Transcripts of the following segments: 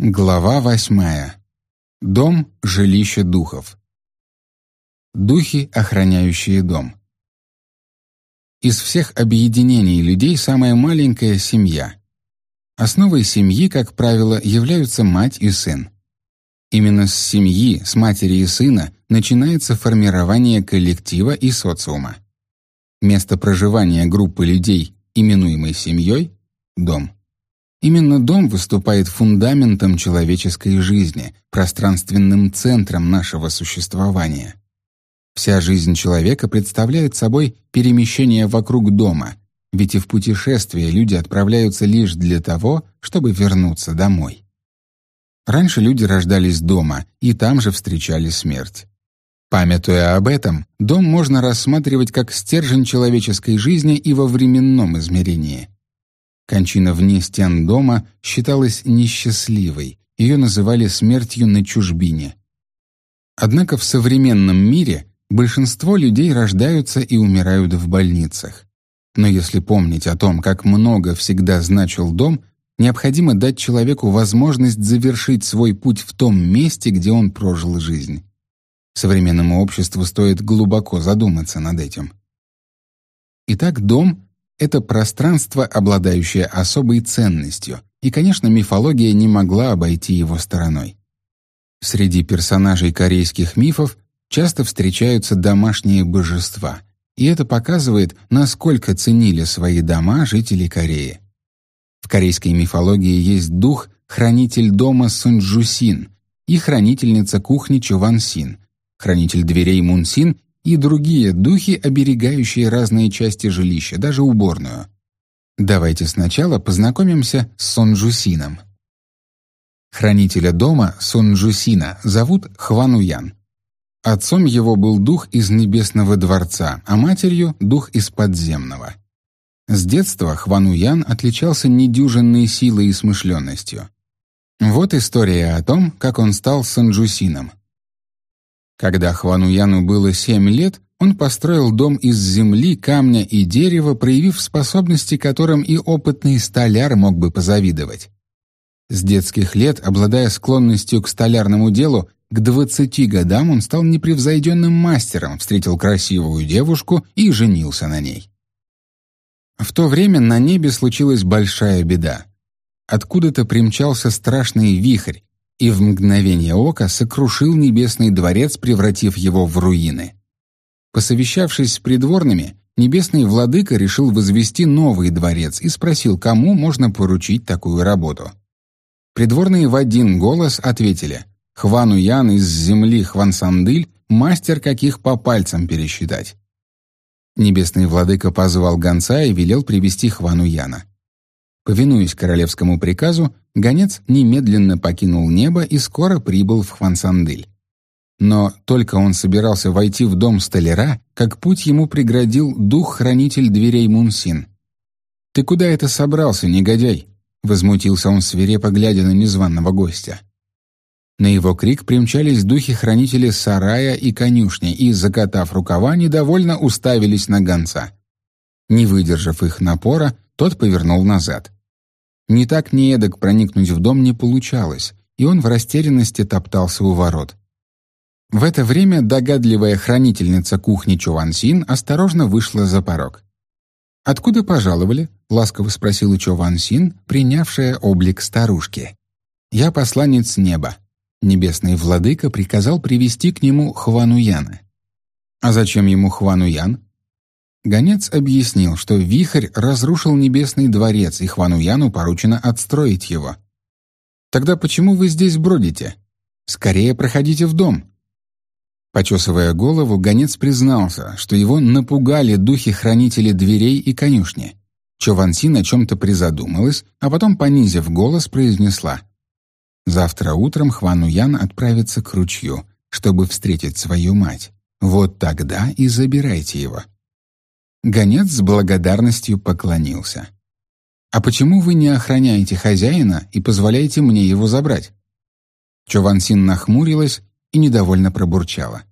Глава восьмая. Дом — жилище духов. Духи, охраняющие дом. Из всех объединений людей самая маленькая — семья. Основой семьи, как правило, являются мать и сын. Именно с семьи, с матери и сына начинается формирование коллектива и социума. Место проживания группы людей, именуемой семьей — дом. Именно дом выступает фундаментом человеческой жизни, пространственным центром нашего существования. Вся жизнь человека представляет собой перемещение вокруг дома, ведь и в путешествие люди отправляются лишь для того, чтобы вернуться домой. Раньше люди рождались дома и там же встречали смерть. Памятуя об этом, дом можно рассматривать как стержень человеческой жизни и во временном измерении. Кончина вне стен дома считалась несчастливой, ее называли смертью на чужбине. Однако в современном мире большинство людей рождаются и умирают в больницах. Но если помнить о том, как много всегда значил дом, необходимо дать человеку возможность завершить свой путь в том месте, где он прожил жизнь. Современному обществу стоит глубоко задуматься над этим. Итак, дом это пространство, обладающее особой ценностью, и, конечно, мифология не могла обойти его стороной. Среди персонажей корейских мифов часто встречаются домашние божества, и это показывает, насколько ценили свои дома жители Кореи. В корейской мифологии есть дух хранитель дома Сунджусин и хранительница кухни Чувансин, хранитель дверей Мунсин и другие духи, оберегающие разные части жилища, даже уборную. Давайте сначала познакомимся с Сонджусином. Хранителя дома Сонджусина зовут Хвануян. Отцом его был дух из небесного дворца, а матерью — дух из подземного. С детства Хвануян отличался недюжинной силой и смышленностью. Вот история о том, как он стал Сонджусином. Когда Хвануяну было семь лет, он построил дом из земли, камня и дерева, проявив способности, которым и опытный столяр мог бы позавидовать. С детских лет, обладая склонностью к столярному делу, к двадцати годам он стал непревзойденным мастером, встретил красивую девушку и женился на ней. В то время на небе случилась большая беда. Откуда-то примчался страшный вихрь, и в мгновение ока сокрушил небесный дворец, превратив его в руины. Посовещавшись с придворными, небесный владыка решил возвести новый дворец и спросил, кому можно поручить такую работу. Придворные в один голос ответили «Хвану Ян из земли Хвансандыль, мастер каких по пальцам пересчитать». Небесный владыка позвал гонца и велел привести Хвану Яна. Повинуясь королевскому приказу, гонец немедленно покинул небо и скоро прибыл в Хвансандыль. Но только он собирался войти в дом столяра, как путь ему преградил дух-хранитель дверей Мунсин. «Ты куда это собрался, негодяй?» — возмутился он свирепо, глядя на незваного гостя. На его крик примчались духи-хранители сарая и конюшни и, закатав рукава, недовольно уставились на гонца. Не выдержав их напора, тот повернул назад. Ни так, ни эдак проникнуть в дом не получалось, и он в растерянности топтался у ворот. В это время догадливая хранительница кухни Чувансин осторожно вышла за порог. «Откуда пожаловали?» — ласково спросила Чувансин, принявшая облик старушки. «Я посланец неба. Небесный владыка приказал привести к нему Хвануяна». «А зачем ему Хвануян?» Гонец объяснил, что вихрь разрушил небесный дворец, и Хвануяну поручено отстроить его. «Тогда почему вы здесь бродите? Скорее проходите в дом». Почесывая голову, гонец признался, что его напугали духи-хранители дверей и конюшни. Чо Ван Син о чем-то призадумалась, а потом, понизив голос, произнесла. «Завтра утром Хвануян отправится к ручью, чтобы встретить свою мать. Вот тогда и забирайте его». Гонец с благодарностью поклонился. «А почему вы не охраняете хозяина и позволяете мне его забрать?» Човансин нахмурилась и недовольно пробурчала.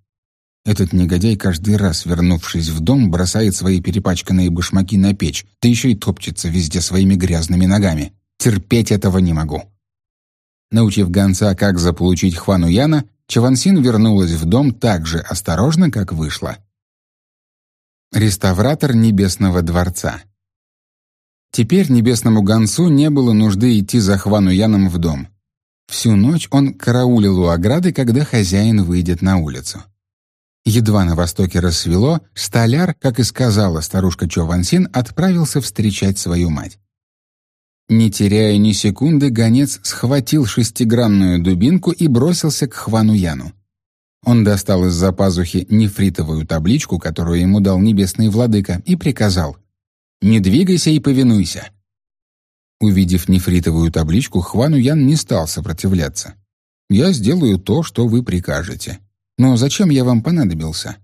«Этот негодяй каждый раз, вернувшись в дом, бросает свои перепачканные башмаки на печь, да еще и топчется везде своими грязными ногами. Терпеть этого не могу». Научив гонца, как заполучить Хвану Яна, Чавансин вернулась в дом так же осторожно, как вышла. Реставратор Небесного дворца Теперь небесному гонцу не было нужды идти за Хвану Яном в дом. Всю ночь он караулил у ограды, когда хозяин выйдет на улицу. Едва на востоке рассвело, столяр, как и сказала старушка Чо Вансин, отправился встречать свою мать. Не теряя ни секунды, гонец схватил шестигранную дубинку и бросился к Хвану Яну. Он достал из-за пазухи нефритовую табличку, которую ему дал небесный владыка, и приказал «Не двигайся и повинуйся». Увидев нефритовую табличку, Хвану Ян не стал сопротивляться. «Я сделаю то, что вы прикажете. Но зачем я вам понадобился?»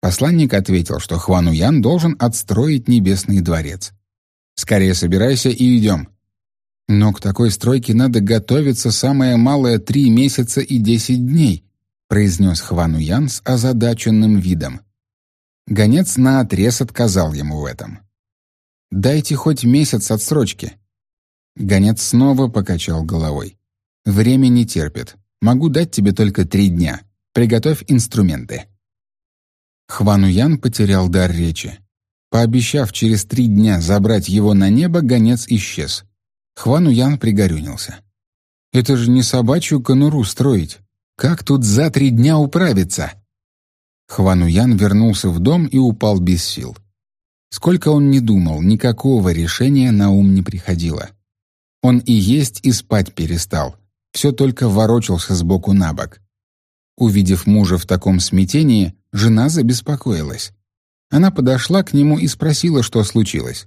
Посланник ответил, что Хвану Ян должен отстроить небесный дворец. Скорее собирайся и идем. Но к такой стройке надо готовиться самое малое три месяца и десять дней, произнес Хвану Ян с озадаченным видом. Гонец наотрез отказал ему в этом. «Дайте хоть месяц отсрочки». Гонец снова покачал головой. «Время не терпит. Могу дать тебе только три дня. Приготовь инструменты». Хвану Ян потерял дар речи. Пообещав через три дня забрать его на небо, гонец исчез. Хвану Ян пригорюнился. «Это же не собачью конуру строить. Как тут за три дня управиться?» Хвану Ян вернулся в дом и упал без сил. Сколько он не думал, никакого решения на ум не приходило. Он и есть, и спать перестал. Все только ворочался сбоку на бок. Увидев мужа в таком смятении, жена забеспокоилась. Она подошла к нему и спросила, что случилось.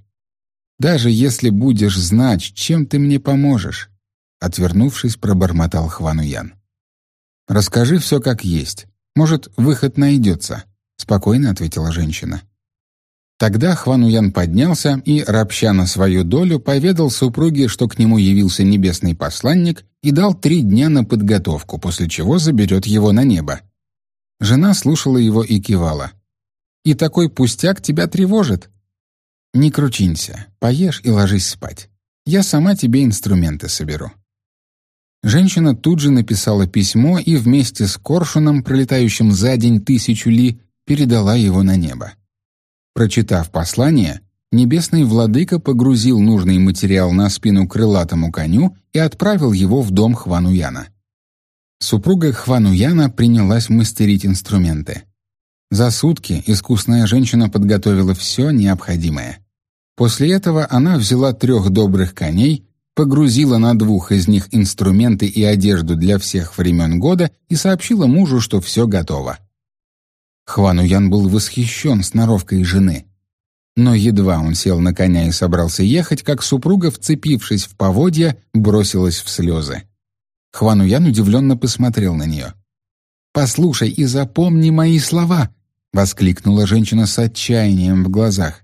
«Даже если будешь знать, чем ты мне поможешь», отвернувшись, пробормотал Хвануян. «Расскажи все как есть. Может, выход найдется», спокойно ответила женщина. Тогда Хвануян поднялся и, ропща на свою долю, поведал супруге, что к нему явился небесный посланник и дал три дня на подготовку, после чего заберет его на небо. Жена слушала его и кивала. И такой пустяк тебя тревожит. Не кручинься, поешь и ложись спать. Я сама тебе инструменты соберу». Женщина тут же написала письмо и вместе с коршуном, пролетающим за день тысячу ли, передала его на небо. Прочитав послание, небесный владыка погрузил нужный материал на спину крылатому коню и отправил его в дом Хвануяна. Супруга Хвануяна принялась мастерить инструменты. За сутки искусная женщина подготовила все необходимое. После этого она взяла трех добрых коней, погрузила на двух из них инструменты и одежду для всех времен года и сообщила мужу, что все готово. Хвануян был восхищен сноровкой жены. Но едва он сел на коня и собрался ехать, как супруга, вцепившись в поводья, бросилась в слезы. Хвануян удивленно посмотрел на нее. «Послушай и запомни мои слова», — воскликнула женщина с отчаянием в глазах.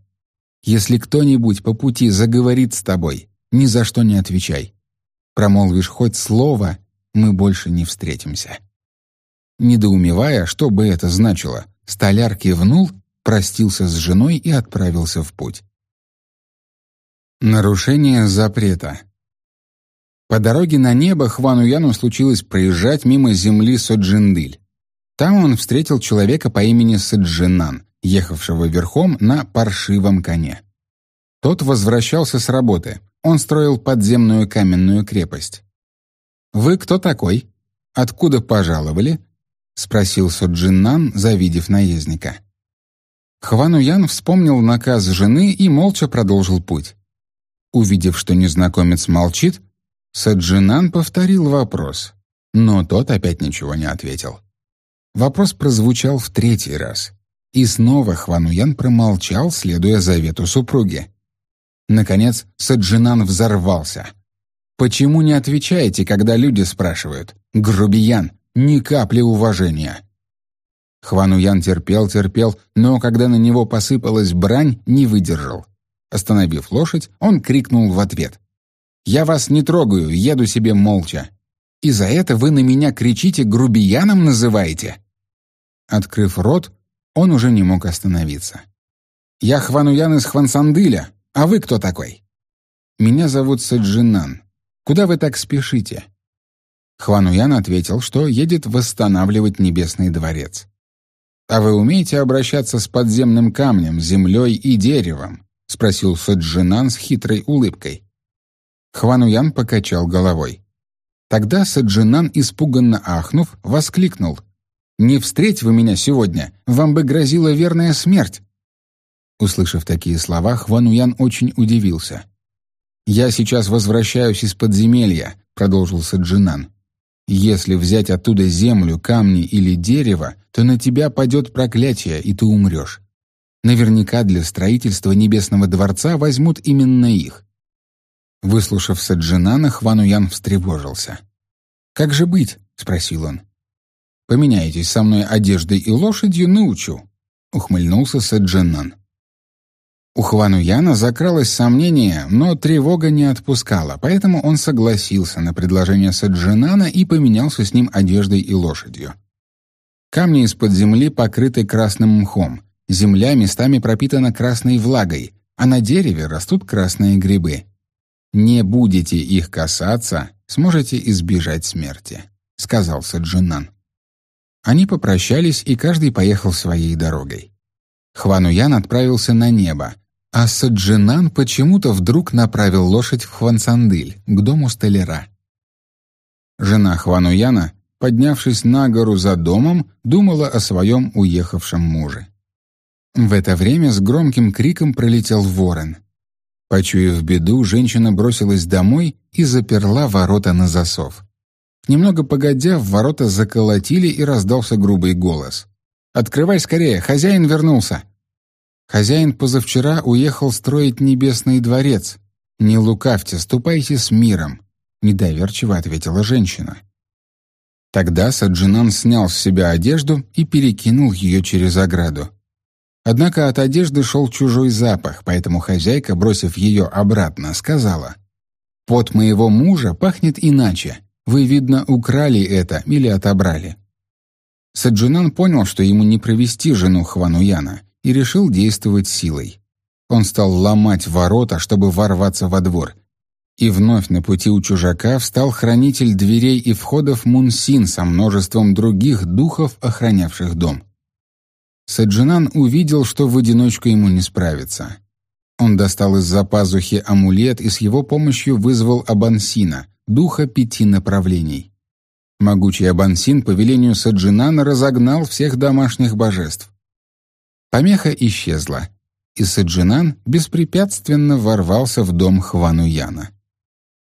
«Если кто-нибудь по пути заговорит с тобой, ни за что не отвечай. Промолвишь хоть слово, мы больше не встретимся». Недоумевая, что бы это значило, столяр кивнул, простился с женой и отправился в путь. Нарушение запрета По дороге на небо Хвану Яну случилось проезжать мимо земли Соджиндыль. Там он встретил человека по имени Саджинан, ехавшего верхом на паршивом коне. Тот возвращался с работы. Он строил подземную каменную крепость. «Вы кто такой? Откуда пожаловали?» — спросил Соджинан, завидев наездника. Хвануян вспомнил наказ жены и молча продолжил путь. Увидев, что незнакомец молчит, Саджинан повторил вопрос, но тот опять ничего не ответил. Вопрос прозвучал в третий раз. И снова Хвануян промолчал, следуя завету супруги. Наконец Саджинан взорвался. «Почему не отвечаете, когда люди спрашивают? Грубиян, ни капли уважения!» Хвануян терпел, терпел, но когда на него посыпалась брань, не выдержал. Остановив лошадь, он крикнул в ответ. «Я вас не трогаю, еду себе молча. И за это вы на меня кричите, грубияном называете?» Открыв рот, он уже не мог остановиться. «Я Хвануян из Хвансандыля, а вы кто такой?» «Меня зовут Саджинан. Куда вы так спешите? Хвануян ответил, что едет восстанавливать Небесный дворец. «А вы умеете обращаться с подземным камнем, землей и деревом?» — спросил Саджинан с хитрой улыбкой. Хвануян покачал головой. Тогда Саджинан, испуганно ахнув, воскликнул. «Не встреть вы меня сегодня, вам бы грозила верная смерть!» Услышав такие слова, Хвануян очень удивился. «Я сейчас возвращаюсь из подземелья», — продолжил Саджинан. «Если взять оттуда землю, камни или дерево, то на тебя падет проклятие, и ты умрешь. Наверняка для строительства Небесного дворца возьмут именно их». Выслушав Саджинана, Хвануян встревожился. «Как же быть?» — спросил он. «Поменяйтесь со мной одеждой и лошадью, научу», — ухмыльнулся Саджинан. У Хвануяна закралось сомнение, но тревога не отпускала, поэтому он согласился на предложение Саджинана и поменялся с ним одеждой и лошадью. Камни из-под земли покрыты красным мхом, земля местами пропитана красной влагой, а на дереве растут красные грибы. Не будете их касаться, сможете избежать смерти, сказал Саджинан. Они попрощались, и каждый поехал своей дорогой. Хвануян отправился на небо, а Саджинан почему-то вдруг направил лошадь в Хвансандыль, к дому столяра. Жена Хвануяна, поднявшись на гору за домом, думала о своем уехавшем муже. В это время с громким криком пролетел ворон. Почуяв беду, женщина бросилась домой и заперла ворота на засов. Немного погодя, в ворота заколотили и раздался грубый голос. «Открывай скорее, хозяин вернулся!» Хозяин позавчера уехал строить небесный дворец. Не лукавьте, ступайте с миром, недоверчиво ответила женщина. Тогда Саджинан снял с себя одежду и перекинул ее через ограду. Однако от одежды шел чужой запах, поэтому хозяйка, бросив ее обратно, сказала: "Пот моего мужа пахнет иначе. Вы, видно, украли это или отобрали". Саджинан понял, что ему не провести жену Хвануяна, и решил действовать силой. Он стал ломать ворота, чтобы ворваться во двор. И вновь на пути у чужака встал хранитель дверей и входов Мунсин со множеством других духов, охранявших дом. Саджинан увидел, что в одиночку ему не справиться. Он достал из-за пазухи амулет и с его помощью вызвал Абансина, духа пяти направлений. Могучий Абансин по велению Саджинана разогнал всех домашних божеств. Помеха исчезла, и Саджинан беспрепятственно ворвался в дом Хвануяна.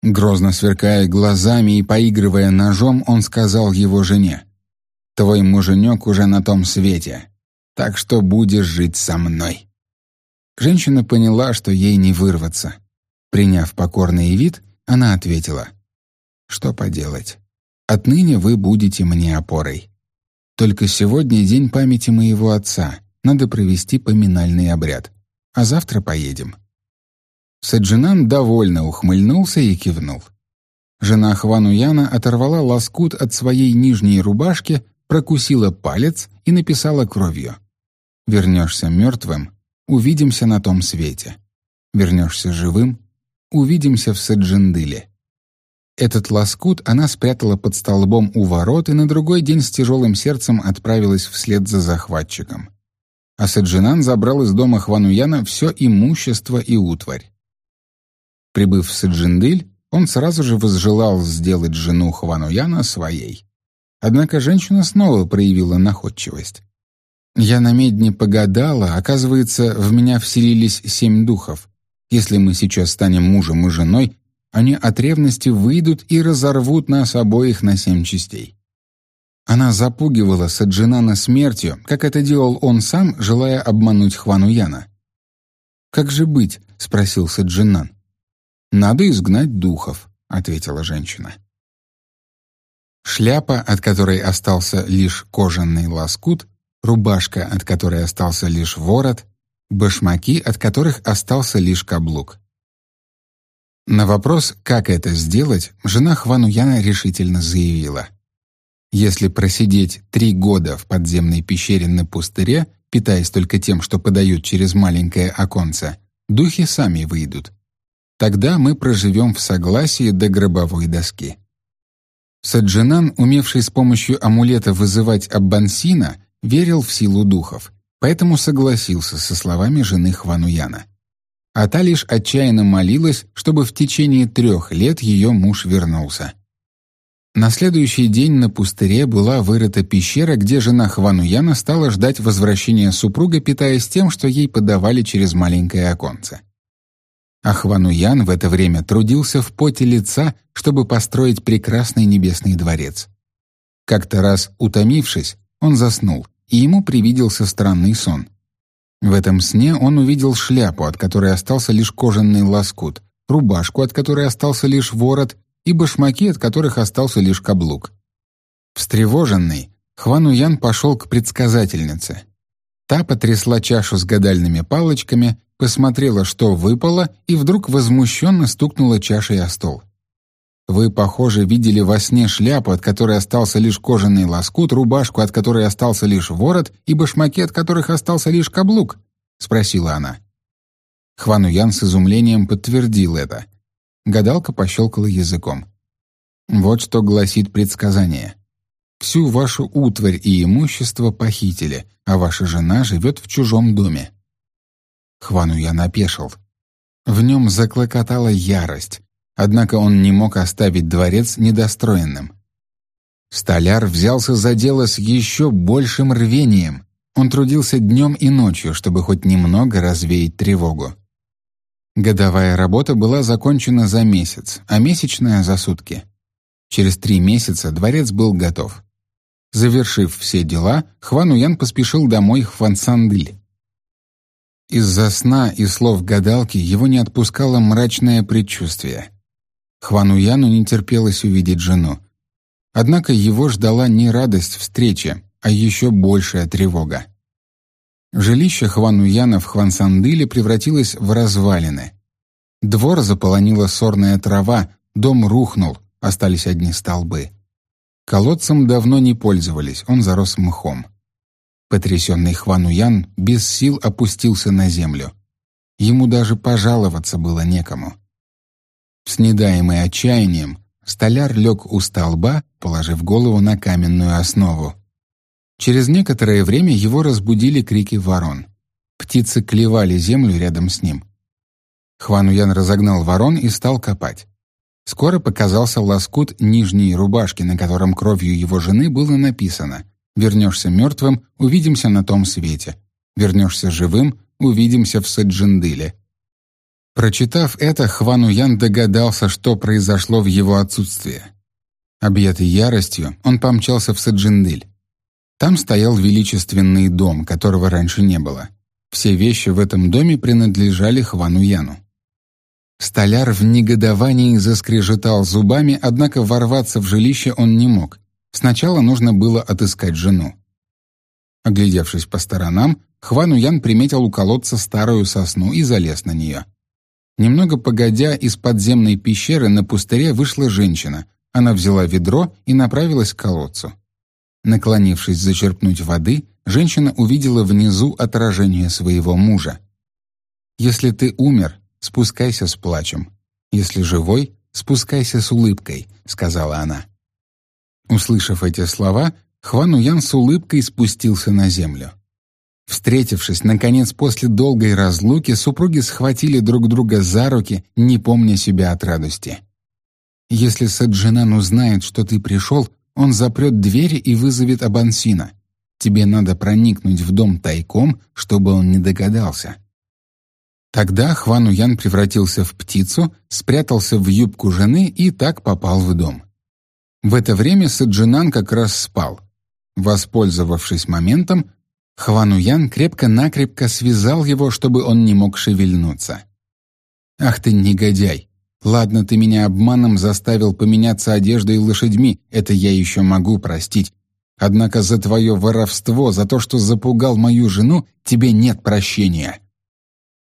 Грозно сверкая глазами и поигрывая ножом, он сказал его жене, «Твой муженек уже на том свете, так что будешь жить со мной». Женщина поняла, что ей не вырваться. Приняв покорный вид, она ответила, «Что поделать? Отныне вы будете мне опорой. Только сегодня день памяти моего отца, надо провести поминальный обряд. А завтра поедем». Саджинан довольно ухмыльнулся и кивнул. Жена Хвануяна оторвала лоскут от своей нижней рубашки, прокусила палец и написала кровью. «Вернешься мертвым — увидимся на том свете. Вернешься живым — увидимся в Саджиндыле». Этот лоскут она спрятала под столбом у ворот и на другой день с тяжелым сердцем отправилась вслед за захватчиком а Саджинан забрал из дома Хвануяна все имущество и утварь. Прибыв в Саджиндыль, он сразу же возжелал сделать жену Хвануяна своей. Однако женщина снова проявила находчивость. «Я на медне погадала, оказывается, в меня вселились семь духов. Если мы сейчас станем мужем и женой, они от ревности выйдут и разорвут нас обоих на семь частей. Она запугивала Саджинана смертью, как это делал он сам, желая обмануть Хвану Яна. «Как же быть?» — спросил Саджинан. «Надо изгнать духов», — ответила женщина. Шляпа, от которой остался лишь кожаный лоскут, рубашка, от которой остался лишь ворот, башмаки, от которых остался лишь каблук. На вопрос, как это сделать, жена Хвану Яна решительно заявила. Если просидеть три года в подземной пещере на пустыре, питаясь только тем, что подают через маленькое оконце, духи сами выйдут. Тогда мы проживем в согласии до гробовой доски. Саджинан, умевший с помощью амулета вызывать Аббансина, верил в силу духов, поэтому согласился со словами жены Хвануяна. А та лишь отчаянно молилась, чтобы в течение трех лет ее муж вернулся. На следующий день на пустыре была вырыта пещера, где жена Хвануяна стала ждать возвращения супруга, питаясь тем, что ей подавали через маленькое оконце. А Хвануян в это время трудился в поте лица, чтобы построить прекрасный небесный дворец. Как-то раз, утомившись, он заснул, и ему привиделся странный сон. В этом сне он увидел шляпу, от которой остался лишь кожаный лоскут, рубашку, от которой остался лишь ворот, и башмаки, от которых остался лишь каблук. Встревоженный, Хван Уян пошел к предсказательнице. Та потрясла чашу с гадальными палочками, посмотрела, что выпало, и вдруг возмущенно стукнула чашей о стол. Вы, похоже, видели во сне шляпу, от которой остался лишь кожаный лоскут, рубашку, от которой остался лишь ворот, и башмаки, от которых остался лишь каблук?» — спросила она. Хвануян с изумлением подтвердил это. Гадалка пощелкала языком. «Вот что гласит предсказание. Всю вашу утварь и имущество похитили, а ваша жена живет в чужом доме». Хвануян опешил. В нем заклокотала ярость, однако он не мог оставить дворец недостроенным. Столяр взялся за дело с еще большим рвением. Он трудился днем и ночью, чтобы хоть немного развеять тревогу. Годовая работа была закончена за месяц, а месячная — за сутки. Через три месяца дворец был готов. Завершив все дела, Хван Уян поспешил домой в Хвансандыль. Из-за сна и слов гадалки его не отпускало мрачное предчувствие. Хвану Яну не терпелось увидеть жену. Однако его ждала не радость встречи, а еще большая тревога. Жилище Хвануяна в Хвансандыле превратилось в развалины. Двор заполонила сорная трава, дом рухнул, остались одни столбы. Колодцем давно не пользовались, он зарос мхом. Потрясенный Хвануян без сил опустился на землю. Ему даже пожаловаться было некому. Снедаемый отчаянием, столяр лег у столба, положив голову на каменную основу. Через некоторое время его разбудили крики ворон. Птицы клевали землю рядом с ним. Хвануян разогнал ворон и стал копать. Скоро показался лоскут нижней рубашки, на котором кровью его жены было написано «Вернешься мертвым, увидимся на том свете. Вернешься живым, увидимся в Саджиндыле». Прочитав это, Хвануян догадался, что произошло в его отсутствие. Объятый яростью, он помчался в Саджиндыль. Там стоял величественный дом, которого раньше не было. Все вещи в этом доме принадлежали Хвану Яну. Столяр в негодовании заскрежетал зубами, однако ворваться в жилище он не мог. Сначала нужно было отыскать жену. Оглядевшись по сторонам, Хвану Ян приметил у колодца старую сосну и залез на нее. Немного погодя, из подземной пещеры на пустыре вышла женщина. Она взяла ведро и направилась к колодцу. Наклонившись зачерпнуть воды, женщина увидела внизу отражение своего мужа. «Если ты умер, спускайся с плачем. Если живой, спускайся с улыбкой», — сказала она. Услышав эти слова, Хван Уян с улыбкой спустился на землю. Встретившись, наконец, после долгой разлуки, супруги схватили друг друга за руки, не помня себя от радости. «Если Саджинан узнает, что ты пришел, он запрет двери и вызовет Абансина. Тебе надо проникнуть в дом тайком, чтобы он не догадался». Тогда Хван Уян превратился в птицу, спрятался в юбку жены и так попал в дом. В это время Саджинан как раз спал. Воспользовавшись моментом, Хвануян крепко-накрепко связал его, чтобы он не мог шевельнуться. «Ах ты негодяй! Ладно, ты меня обманом заставил поменяться одеждой и лошадьми, это я еще могу простить. Однако за твое воровство, за то, что запугал мою жену, тебе нет прощения».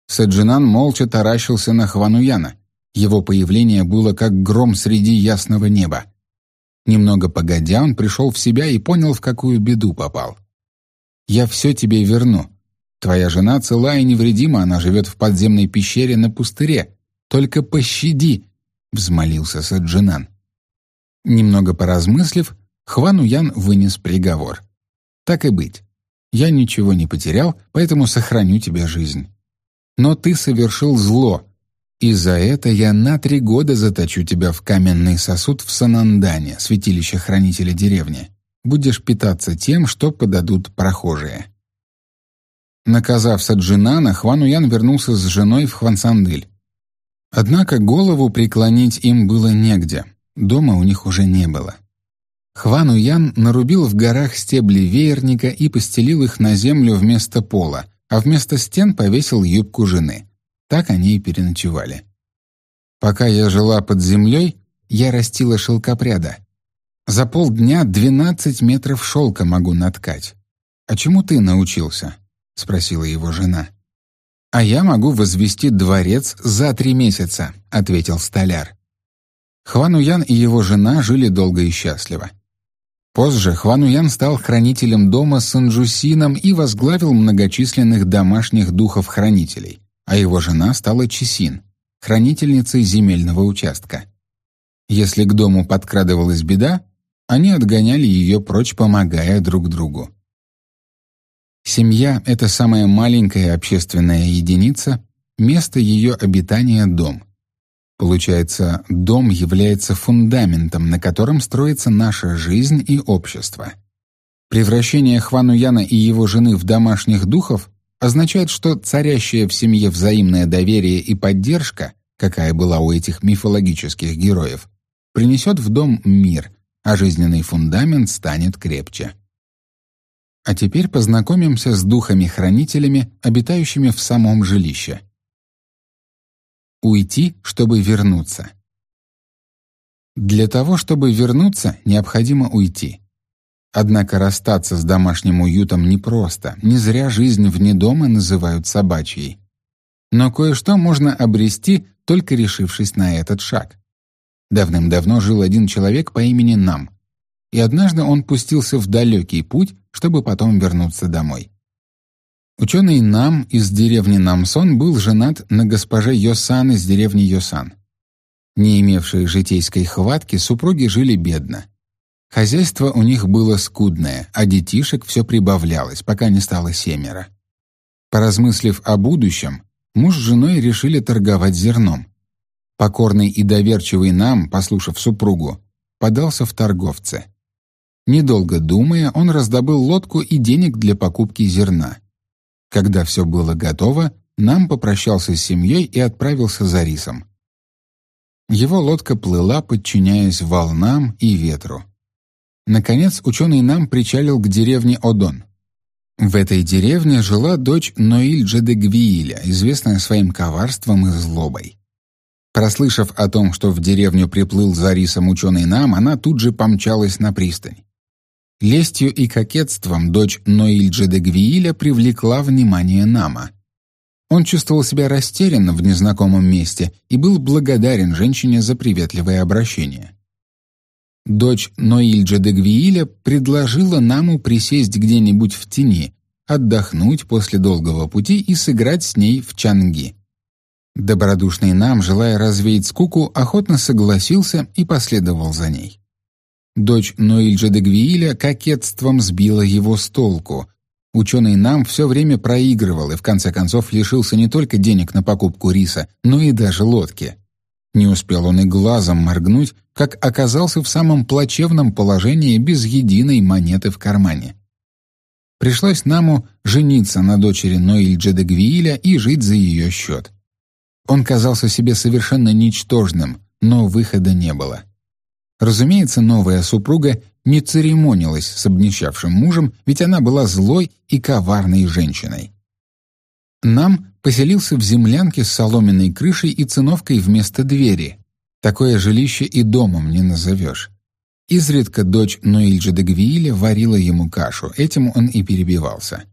Саджинан молча таращился на Хвануяна. Его появление было как гром среди ясного неба. Немного погодя, он пришел в себя и понял, в какую беду попал. Я все тебе верну. Твоя жена цела и невредима, она живет в подземной пещере на пустыре. Только пощади!» — взмолился Саджинан. Немного поразмыслив, Хван Уян вынес приговор. «Так и быть. Я ничего не потерял, поэтому сохраню тебе жизнь. Но ты совершил зло, и за это я на три года заточу тебя в каменный сосуд в Санандане, святилище хранителя деревни. Будешь питаться тем, что подадут прохожие». Наказав Саджинана, Хван Уян вернулся с женой в Хвансандыль. Однако голову преклонить им было негде, дома у них уже не было. Хван Уян нарубил в горах стебли веерника и постелил их на землю вместо пола, а вместо стен повесил юбку жены. Так они и переночевали. Пока я жила под землей, я растила шелкопряда. За полдня двенадцать метров шелка могу наткать. А чему ты научился? спросила его жена. А я могу возвести дворец за три месяца, ответил столяр. Хван Уян и его жена жили долго и счастливо. Позже Хван Уян стал хранителем дома Санджусином и возглавил многочисленных домашних духов-хранителей, а его жена стала Чисин, хранительницей земельного участка. Если к дому подкрадывалась беда, они отгоняли ее прочь, помогая друг другу. Семья — это самая маленькая общественная единица, место ее обитания — дом. Получается, дом является фундаментом, на котором строится наша жизнь и общество. Превращение Хвану Яна и его жены в домашних духов означает, что царящее в семье взаимное доверие и поддержка, какая была у этих мифологических героев, принесет в дом мир, а жизненный фундамент станет крепче. А теперь познакомимся с духами-хранителями, обитающими в самом жилище. Уйти, чтобы вернуться. Для того, чтобы вернуться, необходимо уйти. Однако расстаться с домашним уютом непросто, не зря жизнь вне дома называют собачьей. Но кое-что можно обрести, только решившись на этот шаг. Давным-давно жил один человек по имени Нам, и однажды он пустился в далекий путь, чтобы потом вернуться домой. Ученый Нам из деревни Намсон был женат на госпоже Йосан из деревни Йосан. Не имевшие житейской хватки, супруги жили бедно. Хозяйство у них было скудное, а детишек все прибавлялось, пока не стало семеро. Поразмыслив о будущем, муж с женой решили торговать зерном. Покорный и доверчивый Нам, послушав супругу, подался в торговцы. Недолго думая, он раздобыл лодку и денег для покупки зерна. Когда все было готово, нам попрощался с семьей и отправился за рисом. Его лодка плыла, подчиняясь волнам и ветру. Наконец, ученый нам причалил к деревне Одон. В этой деревне жила дочь Ноильджа де Гвииля, известная своим коварством и злобой. Прослышав о том, что в деревню приплыл за рисом ученый нам, она тут же помчалась на пристань. Лестью и кокетством дочь Ноильджи де Гвииля привлекла внимание Нама. Он чувствовал себя растерянно в незнакомом месте и был благодарен женщине за приветливое обращение. Дочь Ноильджа де Гвииля предложила Наму присесть где-нибудь в тени, отдохнуть после долгого пути и сыграть с ней в чанги. Добродушный Нам, желая развеять скуку, охотно согласился и последовал за ней. Дочь Ноильджа де Гвииля кокетством сбила его с толку. Ученый нам все время проигрывал и в конце концов лишился не только денег на покупку риса, но и даже лодки. Не успел он и глазом моргнуть, как оказался в самом плачевном положении без единой монеты в кармане. Пришлось Наму жениться на дочери Ноильджа де Гвииля и жить за ее счет. Он казался себе совершенно ничтожным, но выхода не было. Разумеется, новая супруга не церемонилась с обнищавшим мужем, ведь она была злой и коварной женщиной. Нам поселился в землянке с соломенной крышей и циновкой вместо двери. Такое жилище и домом не назовешь. Изредка дочь Ноильджи де Гвииля варила ему кашу, этим он и перебивался.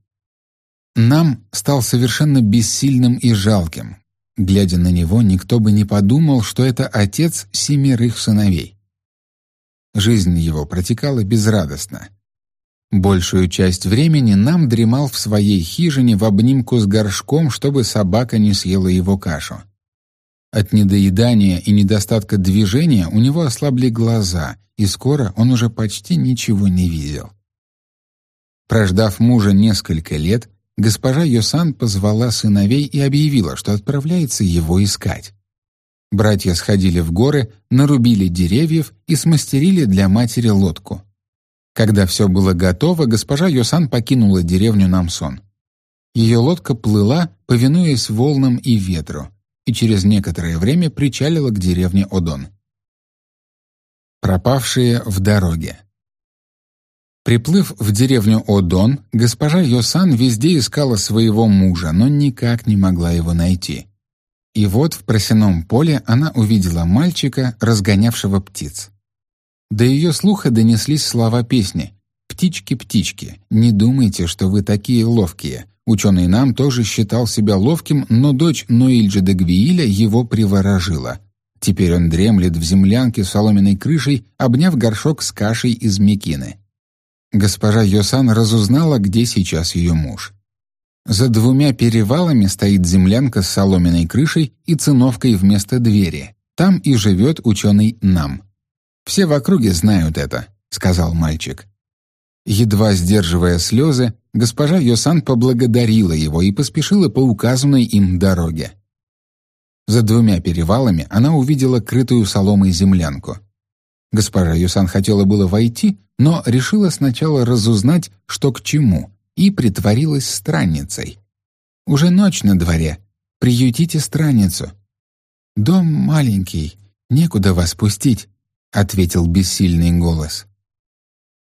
Нам стал совершенно бессильным и жалким. Глядя на него, никто бы не подумал, что это отец семерых сыновей. Жизнь его протекала безрадостно. Большую часть времени нам дремал в своей хижине в обнимку с горшком, чтобы собака не съела его кашу. От недоедания и недостатка движения у него ослабли глаза, и скоро он уже почти ничего не видел. Прождав мужа несколько лет, госпожа Йосан позвала сыновей и объявила, что отправляется его искать. Братья сходили в горы, нарубили деревьев и смастерили для матери лодку. Когда все было готово, госпожа Йосан покинула деревню Намсон. Ее лодка плыла, повинуясь волнам и ветру, и через некоторое время причалила к деревне Одон. Пропавшие в дороге Приплыв в деревню Одон, госпожа Йосан везде искала своего мужа, но никак не могла его найти. И вот в просеном поле она увидела мальчика, разгонявшего птиц. До ее слуха донеслись слова песни «Птички, птички, не думайте, что вы такие ловкие». Ученый нам тоже считал себя ловким, но дочь Ноильджи де Гвииля его приворожила. Теперь он дремлет в землянке с соломенной крышей, обняв горшок с кашей из мекины. Госпожа Йосан разузнала, где сейчас ее муж. За двумя перевалами стоит землянка с соломенной крышей и циновкой вместо двери. Там и живет ученый Нам. «Все в округе знают это», — сказал мальчик. Едва сдерживая слезы, госпожа Йосан поблагодарила его и поспешила по указанной им дороге. За двумя перевалами она увидела крытую соломой землянку. Госпожа Юсан хотела было войти, но решила сначала разузнать, что к чему, и притворилась странницей. «Уже ночь на дворе. Приютите странницу». «Дом маленький, некуда вас пустить», — ответил бессильный голос.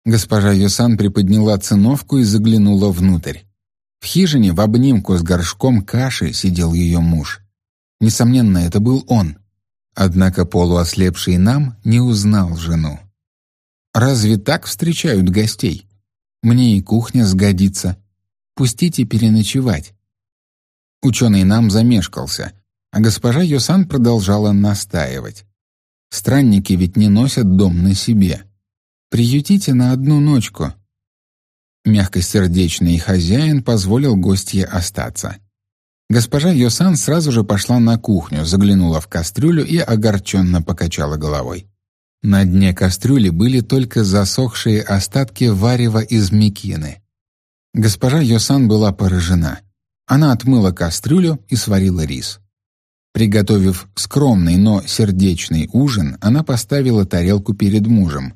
Госпожа Юсан приподняла циновку и заглянула внутрь. В хижине в обнимку с горшком каши сидел ее муж. Несомненно, это был он. Однако полуослепший нам не узнал жену. «Разве так встречают гостей? Мне и кухня сгодится. Пустите переночевать». Ученый нам замешкался, а госпожа Йосан продолжала настаивать. «Странники ведь не носят дом на себе. Приютите на одну ночку». Мягкосердечный хозяин позволил гостье остаться. Госпожа Йосан сразу же пошла на кухню, заглянула в кастрюлю и огорченно покачала головой. На дне кастрюли были только засохшие остатки варева из мекины. Госпожа Йосан была поражена. Она отмыла кастрюлю и сварила рис. Приготовив скромный, но сердечный ужин, она поставила тарелку перед мужем.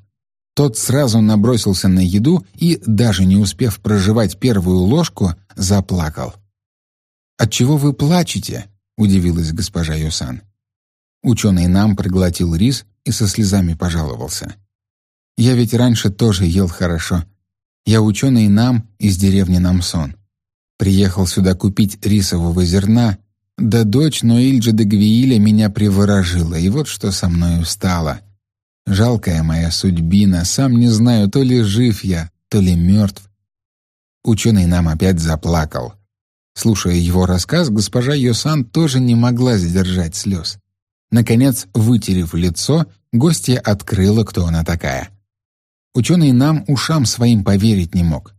Тот сразу набросился на еду и, даже не успев прожевать первую ложку, заплакал. «Отчего вы плачете?» — удивилась госпожа Юсан. Ученый нам проглотил рис и со слезами пожаловался. «Я ведь раньше тоже ел хорошо. Я ученый нам из деревни Намсон. Приехал сюда купить рисового зерна, да дочь Ноильджа де Гвииля меня приворожила, и вот что со мною стало. Жалкая моя судьбина, сам не знаю, то ли жив я, то ли мертв». Ученый нам опять заплакал. Слушая его рассказ, госпожа Йосан тоже не могла сдержать слез. Наконец, вытерев лицо, гостья открыла, кто она такая. Ученый нам ушам своим поверить не мог.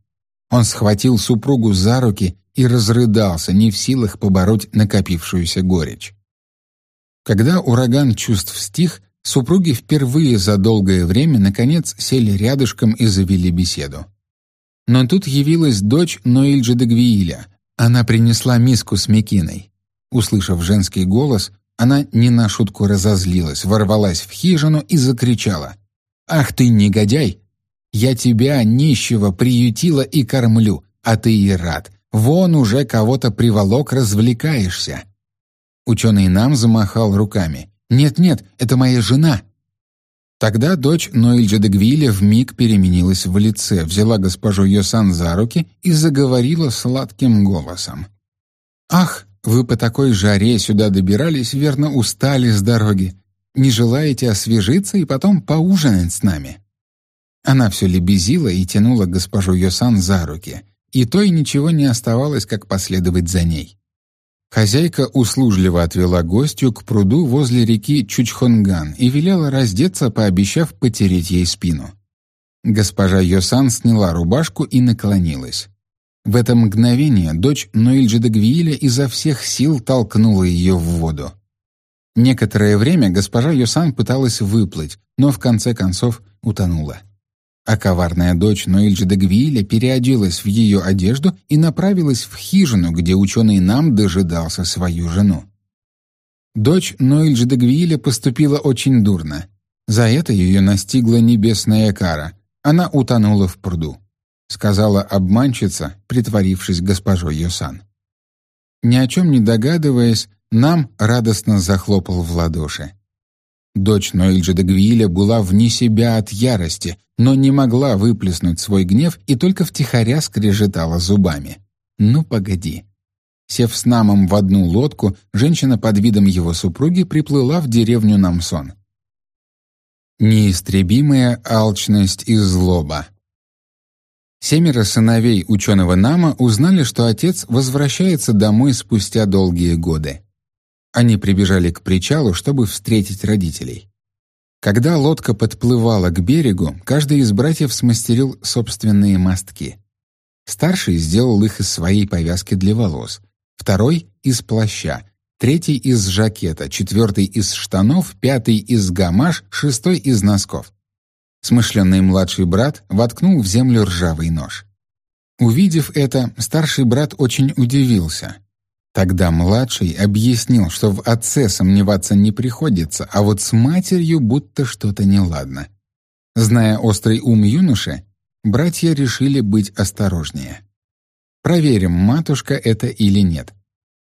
Он схватил супругу за руки и разрыдался, не в силах побороть накопившуюся горечь. Когда ураган чувств стих, супруги впервые за долгое время наконец сели рядышком и завели беседу. Но тут явилась дочь Ноильджи де Гвииля, она принесла миску с мекиной. Услышав женский голос, она не на шутку разозлилась, ворвалась в хижину и закричала. «Ах ты, негодяй! Я тебя, нищего, приютила и кормлю, а ты и рад. Вон уже кого-то приволок, развлекаешься». Ученый нам замахал руками. «Нет-нет, это моя жена. Тогда дочь Ноильджа де Гвиля вмиг переменилась в лице, взяла госпожу Йосан за руки и заговорила сладким голосом. «Ах, вы по такой жаре сюда добирались, верно, устали с дороги. Не желаете освежиться и потом поужинать с нами?» Она все лебезила и тянула госпожу Йосан за руки, и той ничего не оставалось, как последовать за ней. Хозяйка услужливо отвела гостью к пруду возле реки Чучхонган и велела раздеться, пообещав потереть ей спину. Госпожа Йосан сняла рубашку и наклонилась. В это мгновение дочь Ноильджи де Гвииля изо всех сил толкнула ее в воду. Некоторое время госпожа Юсан пыталась выплыть, но в конце концов утонула. А коварная дочь Ноильджи де Гвииля переоделась в ее одежду и направилась в хижину, где ученый нам дожидался свою жену. Дочь Ноильджи де Гвииля поступила очень дурно. За это ее настигла небесная кара. Она утонула в пруду, сказала обманщица, притворившись госпожой Йосан. Ни о чем не догадываясь, нам радостно захлопал в ладоши. Дочь Ноильджи де Гвииля была вне себя от ярости, но не могла выплеснуть свой гнев и только втихаря скрежетала зубами. «Ну, погоди». Сев с Намом в одну лодку, женщина под видом его супруги приплыла в деревню Намсон. Неистребимая алчность и злоба. Семеро сыновей ученого Нама узнали, что отец возвращается домой спустя долгие годы. Они прибежали к причалу, чтобы встретить родителей. Когда лодка подплывала к берегу, каждый из братьев смастерил собственные мостки. Старший сделал их из своей повязки для волос, второй — из плаща, третий — из жакета, четвертый — из штанов, пятый — из гамаш, шестой — из носков. Смышленный младший брат воткнул в землю ржавый нож. Увидев это, старший брат очень удивился — Тогда младший объяснил, что в отце сомневаться не приходится, а вот с матерью будто что-то неладно. Зная острый ум юноши, братья решили быть осторожнее. Проверим, матушка это или нет.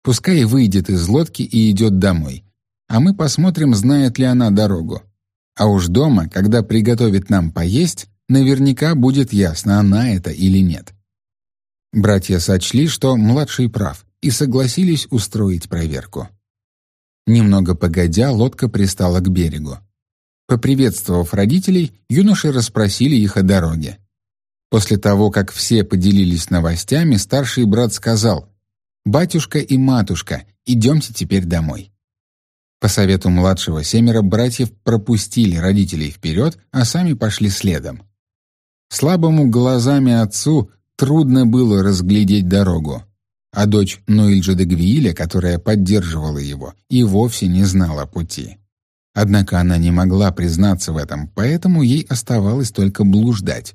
Пускай выйдет из лодки и идет домой, а мы посмотрим, знает ли она дорогу. А уж дома, когда приготовит нам поесть, наверняка будет ясно, она это или нет. Братья сочли, что младший прав и согласились устроить проверку. Немного погодя, лодка пристала к берегу. Поприветствовав родителей, юноши расспросили их о дороге. После того, как все поделились новостями, старший брат сказал «Батюшка и матушка, идемте теперь домой». По совету младшего семеро братьев пропустили родителей вперед, а сами пошли следом. Слабому глазами отцу трудно было разглядеть дорогу а дочь Нуильджа де Гвииля, которая поддерживала его, и вовсе не знала пути. Однако она не могла признаться в этом, поэтому ей оставалось только блуждать.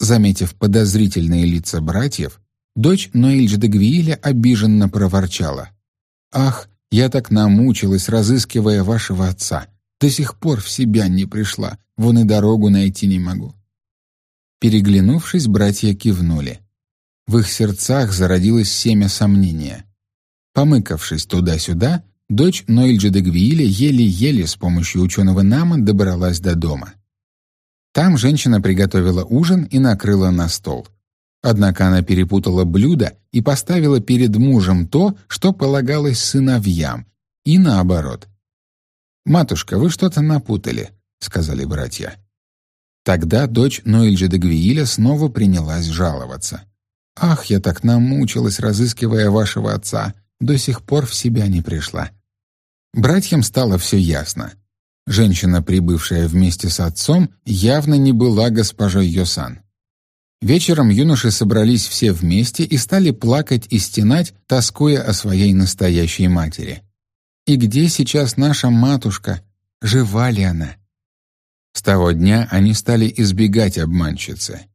Заметив подозрительные лица братьев, дочь Ноильджа де Гвииля обиженно проворчала. «Ах, я так намучилась, разыскивая вашего отца. До сих пор в себя не пришла, вон и дорогу найти не могу». Переглянувшись, братья кивнули. В их сердцах зародилось семя сомнения. Помыкавшись туда-сюда, дочь Ноильджи де Гвииля еле-еле с помощью ученого Нама добралась до дома. Там женщина приготовила ужин и накрыла на стол. Однако она перепутала блюдо и поставила перед мужем то, что полагалось сыновьям, и наоборот. «Матушка, вы что-то напутали», — сказали братья. Тогда дочь Ноильджи де Гвииля снова принялась жаловаться. «Ах, я так намучилась, разыскивая вашего отца, до сих пор в себя не пришла». Братьям стало все ясно. Женщина, прибывшая вместе с отцом, явно не была госпожой Йосан. Вечером юноши собрались все вместе и стали плакать и стенать, тоскуя о своей настоящей матери. «И где сейчас наша матушка? Жива ли она?» С того дня они стали избегать обманщицы.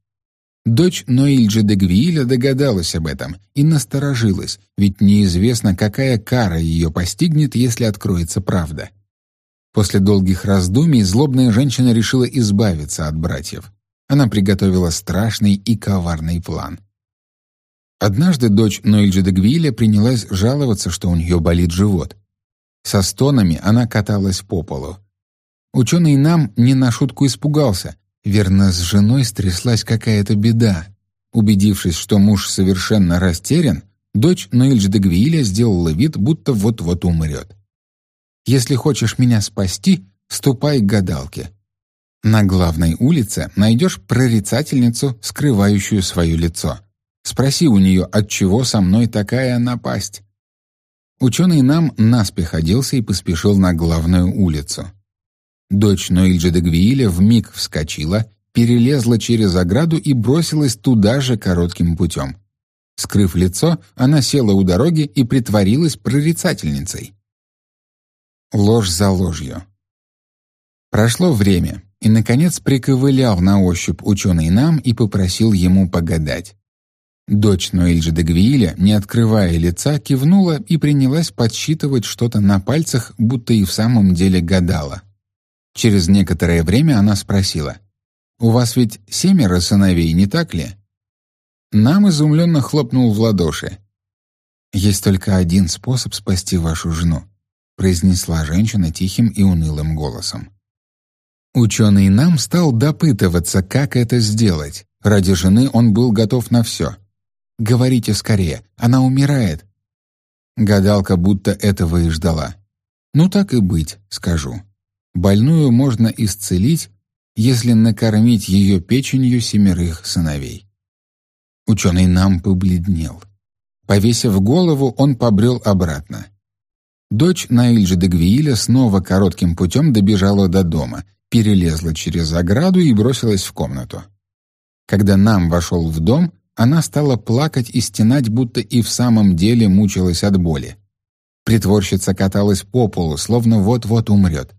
Дочь Ноильджи де Гвииля догадалась об этом и насторожилась, ведь неизвестно, какая кара ее постигнет, если откроется правда. После долгих раздумий злобная женщина решила избавиться от братьев. Она приготовила страшный и коварный план. Однажды дочь Ноильджи де Гвииля принялась жаловаться, что у нее болит живот. Со стонами она каталась по полу. Ученый нам не на шутку испугался Верно, с женой стряслась какая-то беда. Убедившись, что муж совершенно растерян, дочь Ноильдж де Гвииля сделала вид, будто вот-вот умрет. «Если хочешь меня спасти, ступай к гадалке. На главной улице найдешь прорицательницу, скрывающую свое лицо. Спроси у нее, отчего со мной такая напасть». Ученый нам наспех оделся и поспешил на главную улицу. Дочь Ноильджи де Гвииля вмиг вскочила, перелезла через ограду и бросилась туда же коротким путем. Скрыв лицо, она села у дороги и притворилась прорицательницей. Ложь за ложью. Прошло время, и, наконец, приковылял на ощупь ученый нам и попросил ему погадать. Дочь Ноэльджи де Гвииля, не открывая лица, кивнула и принялась подсчитывать что-то на пальцах, будто и в самом деле гадала. Через некоторое время она спросила, «У вас ведь семеро сыновей, не так ли?» Нам изумленно хлопнул в ладоши. «Есть только один способ спасти вашу жену», произнесла женщина тихим и унылым голосом. Ученый нам стал допытываться, как это сделать. Ради жены он был готов на все. Говорите скорее, она умирает». Гадалка будто этого и ждала. «Ну так и быть, скажу. Больную можно исцелить, если накормить ее печенью семерых сыновей». Ученый нам побледнел. Повесив голову, он побрел обратно. Дочь Наильджи де Гвииля снова коротким путем добежала до дома, перелезла через ограду и бросилась в комнату. Когда нам вошел в дом, она стала плакать и стенать, будто и в самом деле мучилась от боли. Притворщица каталась по полу, словно вот-вот умрет.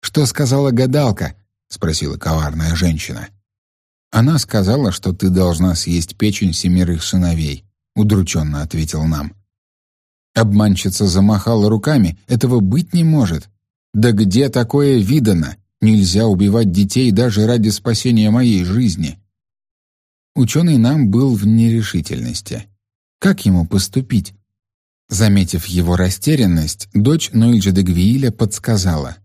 «Что сказала гадалка?» — спросила коварная женщина. «Она сказала, что ты должна съесть печень семерых сыновей», — удрученно ответил нам. Обманщица замахала руками. «Этого быть не может. Да где такое видано? Нельзя убивать детей даже ради спасения моей жизни». Ученый нам был в нерешительности. Как ему поступить? Заметив его растерянность, дочь Ноильджи де Гвииля подсказала.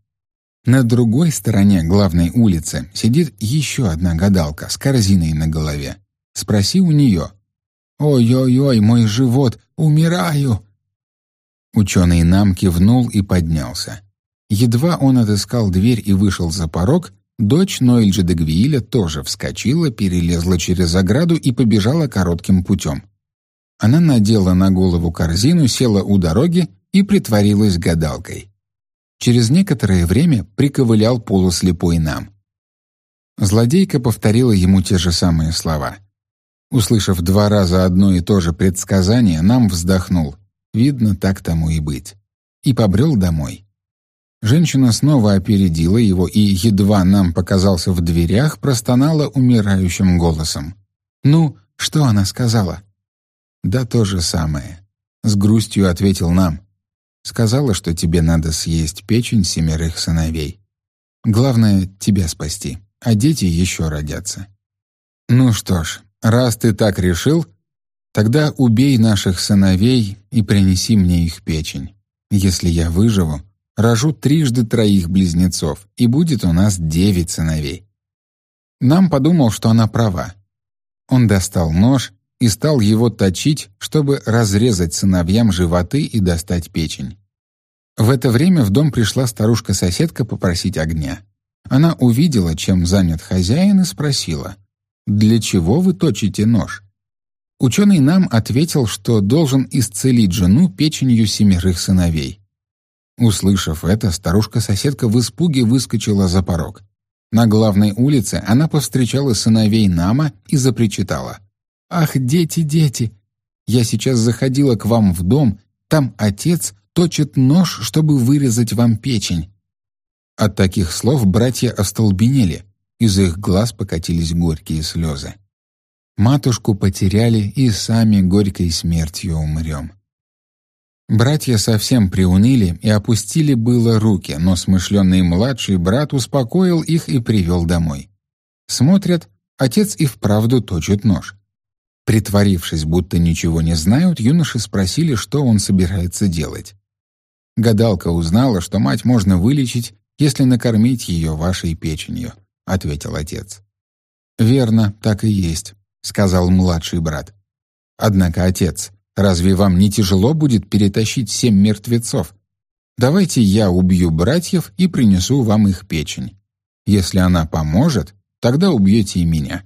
На другой стороне главной улицы сидит еще одна гадалка с корзиной на голове. Спроси у нее. «Ой-ой-ой, мой живот, умираю!» Ученый нам кивнул и поднялся. Едва он отыскал дверь и вышел за порог, Дочь Ноэльджи де Гвииля тоже вскочила, перелезла через ограду и побежала коротким путем. Она надела на голову корзину, села у дороги и притворилась гадалкой. Через некоторое время приковылял полуслепой нам. Злодейка повторила ему те же самые слова. Услышав два раза одно и то же предсказание, нам вздохнул. Видно, так тому и быть. И побрел домой. Женщина снова опередила его и, едва нам показался в дверях, простонала умирающим голосом. «Ну, что она сказала?» «Да то же самое», — с грустью ответил нам. «Сказала, что тебе надо съесть печень семерых сыновей. Главное — тебя спасти, а дети еще родятся». «Ну что ж, раз ты так решил, тогда убей наших сыновей и принеси мне их печень. Если я выживу, рожу трижды троих близнецов, и будет у нас девять сыновей. Нам подумал, что она права. Он достал нож и стал его точить, чтобы разрезать сыновьям животы и достать печень. В это время в дом пришла старушка-соседка попросить огня. Она увидела, чем занят хозяин, и спросила, «Для чего вы точите нож?» Ученый нам ответил, что должен исцелить жену печенью семерых сыновей. Услышав это, старушка-соседка в испуге выскочила за порог. На главной улице она повстречала сыновей Нама и запричитала. «Ах, дети, дети! Я сейчас заходила к вам в дом, там отец точит нож, чтобы вырезать вам печень». От таких слов братья остолбенели, из их глаз покатились горькие слезы. Матушку потеряли и сами горькой смертью умрем. Братья совсем приуныли и опустили было руки, но смышленный младший брат успокоил их и привел домой. Смотрят, отец и вправду точит нож. Притворившись, будто ничего не знают, юноши спросили, что он собирается делать. «Гадалка узнала, что мать можно вылечить, если накормить ее вашей печенью», — ответил отец. «Верно, так и есть», — сказал младший брат. «Однако, отец, Разве вам не тяжело будет перетащить семь мертвецов? Давайте я убью братьев и принесу вам их печень. Если она поможет, тогда убьете и меня».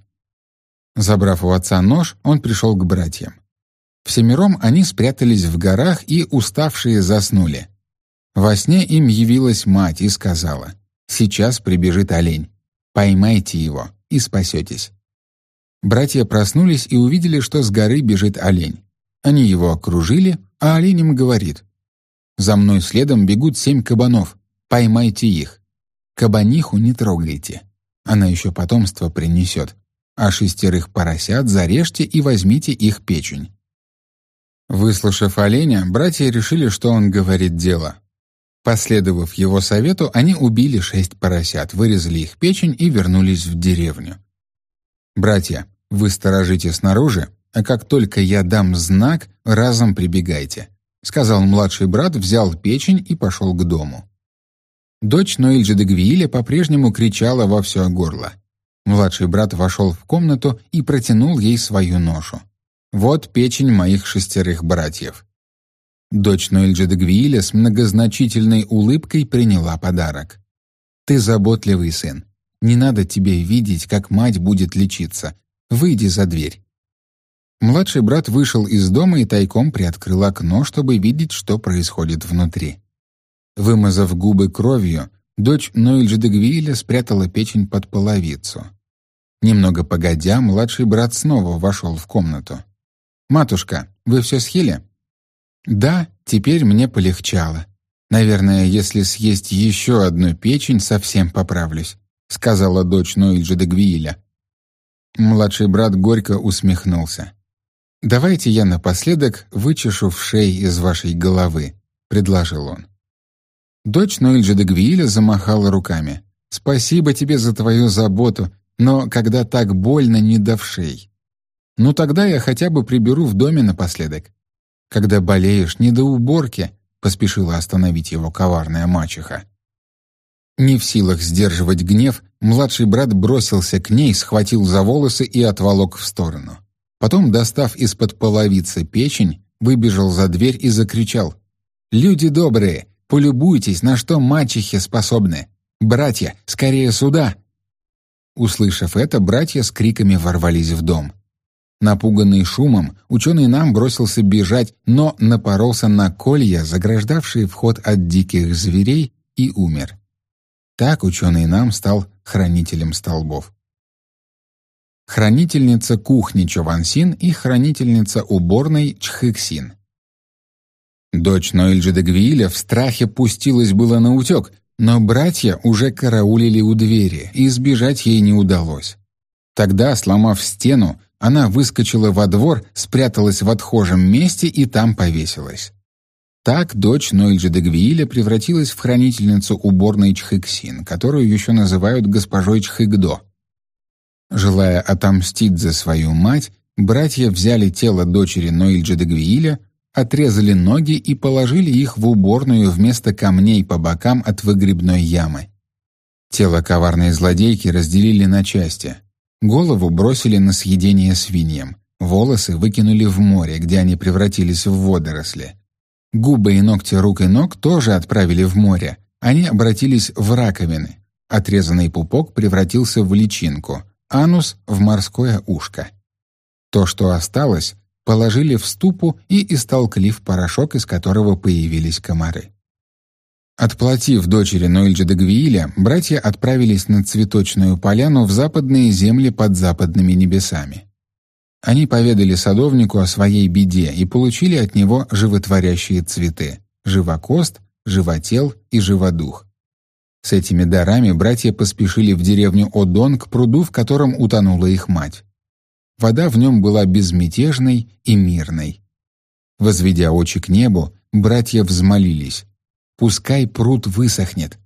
Забрав у отца нож, он пришел к братьям. Всемиром они спрятались в горах и, уставшие, заснули. Во сне им явилась мать и сказала, «Сейчас прибежит олень. Поймайте его и спасетесь». Братья проснулись и увидели, что с горы бежит олень. Они его окружили, а олень им говорит. За мной следом бегут семь кабанов. Поймайте их. Кабаниху не трогайте. Она еще потомство принесет. А шестерых поросят зарежьте и возьмите их печень». Выслушав оленя, братья решили, что он говорит дело. Последовав его совету, они убили шесть поросят, вырезали их печень и вернулись в деревню. «Братья, вы сторожите снаружи, а как только я дам знак, разом прибегайте», сказал младший брат, взял печень и пошел к дому. Дочь Ноэльджи де Гвииля по-прежнему кричала во все горло. Младший брат вошел в комнату и протянул ей свою ношу. «Вот печень моих шестерых братьев». Дочь Ноэльджи де Гвииля с многозначительной улыбкой приняла подарок. «Ты заботливый сын. Не надо тебе видеть, как мать будет лечиться. Выйди за дверь». Младший брат вышел из дома и тайком приоткрыл окно, чтобы видеть, что происходит внутри. Вымазав губы кровью, дочь Ноэльджи де спрятала печень под половицу. Немного погодя, младший брат снова вошел в комнату. «Матушка, вы все съели?» «Да, теперь мне полегчало. Наверное, если съесть еще одну печень, совсем поправлюсь», сказала дочь Ноэльджи де. Младший брат горько усмехнулся. «Давайте я напоследок вычешу в шеи из вашей головы», — предложил он. Дочь Ноэльджи де Гвииля замахала руками. «Спасибо тебе за твою заботу, но когда так больно, не до вшей. Ну тогда я хотя бы приберу в доме напоследок. Когда болеешь, не до уборки», — поспешила остановить его коварная мачеха. Не в силах сдерживать гнев, младший брат бросился к ней, схватил за волосы и отволок в сторону. Потом, достав из-под половицы печень, выбежал за дверь и закричал. «Люди добрые, Полюбуйтесь, на что мачехи способны. Братья, скорее сюда!» Услышав это, братья с криками ворвались в дом. Напуганный шумом, ученый нам бросился бежать, но напоролся на колья, заграждавшие вход от диких зверей, и умер. Так ученый нам стал хранителем столбов. Хранительница кухни Човансин и хранительница уборной Чхыксин. Дочь Ноэльджи де Гвииля в страхе пустилась было на утек, но братья уже караулили у двери, и сбежать ей не удалось. Тогда, сломав стену, она выскочила во двор, спряталась в отхожем месте и там повесилась. Так дочь Ноэльджи де Гвииля превратилась в хранительницу уборной Чхыксин, которую еще называют госпожой Чхыкдо. Желая отомстить за свою мать, братья взяли тело дочери Ноэльджи де Гвииля, отрезали ноги и положили их в уборную вместо камней по бокам от выгребной ямы. Тело коварной злодейки разделили на части. Голову бросили на съедение свиньям, волосы выкинули в море, где они превратились в водоросли. Губы и ногти рук и ног тоже отправили в море, они обратились в раковины. Отрезанный пупок превратился в личинку, анус — в морское ушко. То, что осталось, положили в ступу и истолкли в порошок, из которого появились комары. Отплатив дочери Ноэльджи де Гвииля, братья отправились на цветочную поляну в западные земли под западными небесами. Они поведали садовнику о своей беде и получили от него животворящие цветы — живокост, животел и живодух. С этими дарами братья поспешили в деревню Одон к пруду, в котором утонула их мать. Вода в нем была безмятежной и мирной. Возведя очи к небу, братья взмолились. «Пускай пруд высохнет».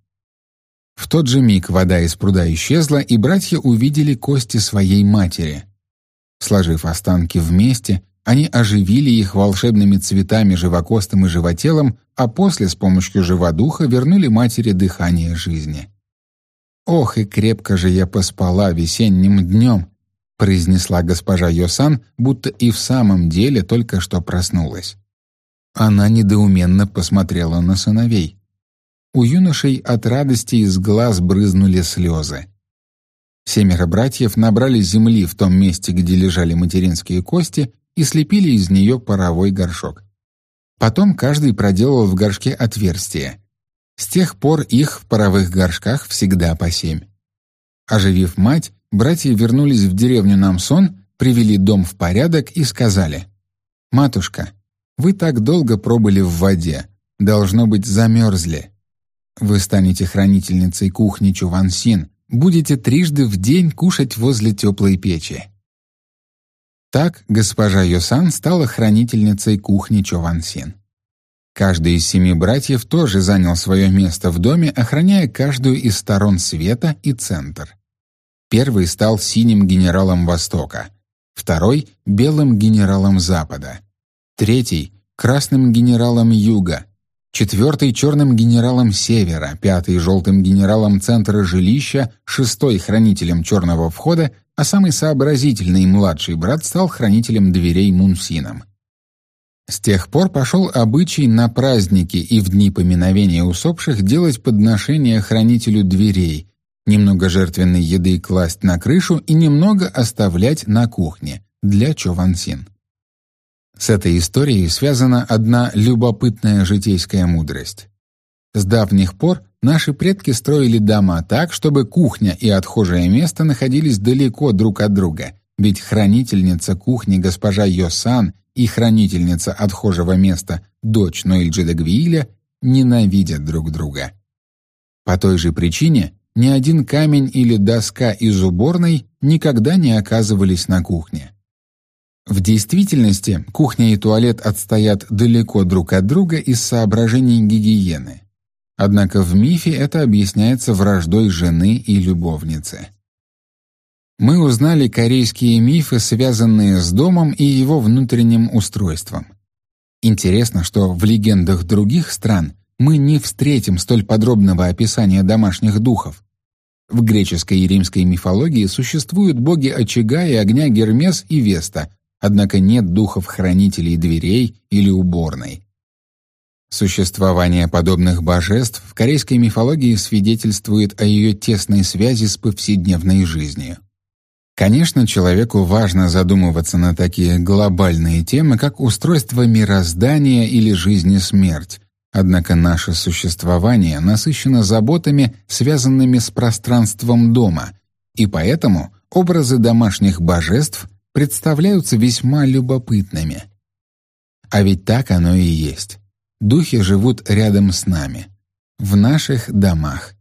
В тот же миг вода из пруда исчезла, и братья увидели кости своей матери. Сложив останки вместе, они оживили их волшебными цветами живокостым и животелом, а после с помощью живодуха вернули матери дыхание жизни. «Ох, и крепко же я поспала весенним днем!» произнесла госпожа Йосан, будто и в самом деле только что проснулась. Она недоуменно посмотрела на сыновей. У юношей от радости из глаз брызнули слезы. Семеро братьев набрали земли в том месте, где лежали материнские кости, и слепили из нее паровой горшок. Потом каждый проделал в горшке отверстие. С тех пор их в паровых горшках всегда по семь. Оживив мать, Братья вернулись в деревню Намсон, привели дом в порядок и сказали, «Матушка, вы так долго пробыли в воде, должно быть, замерзли. Вы станете хранительницей кухни Чувансин, будете трижды в день кушать возле теплой печи. Так госпожа Йосан стала хранительницей кухни Чувансин. Каждый из семи братьев тоже занял свое место в доме, охраняя каждую из сторон света и центр. Первый стал синим генералом Востока, второй — белым генералом Запада, третий — красным генералом Юга, четвертый — черным генералом Севера, пятый — желтым генералом центра жилища, шестой — хранителем черного входа, а самый сообразительный младший брат стал хранителем дверей Мунсином. С тех пор пошел обычай на праздники и в дни поминовения усопших делать подношения хранителю дверей, немного жертвенной еды класть на крышу и немного оставлять на кухне для Човансин. С этой историей связана одна любопытная житейская мудрость. С давних пор наши предки строили дома так, чтобы кухня и отхожее место находились далеко друг от друга, ведь хранительница кухни госпожа Йосан и хранительница отхожего места, дочь Ноильджида Гвииля, ненавидят друг друга. По той же причине ни один камень или доска из уборной никогда не оказывались на кухне. В действительности кухня и туалет отстоят далеко друг от друга из соображений гигиены. Однако в мифе это объясняется враждой жены и любовницы мы узнали корейские мифы, связанные с домом и его внутренним устройством. Интересно, что в легендах других стран мы не встретим столь подробного описания домашних духов. В греческой и римской мифологии существуют боги очага и огня Гермес и Веста, однако нет духов-хранителей дверей или уборной. Существование подобных божеств в корейской мифологии свидетельствует о ее тесной связи с повседневной жизнью. Конечно, человеку важно задумываться на такие глобальные темы, как устройство мироздания или жизнь и смерть. Однако наше существование насыщено заботами, связанными с пространством дома, и поэтому образы домашних божеств представляются весьма любопытными. А ведь так оно и есть. Духи живут рядом с нами, в наших домах,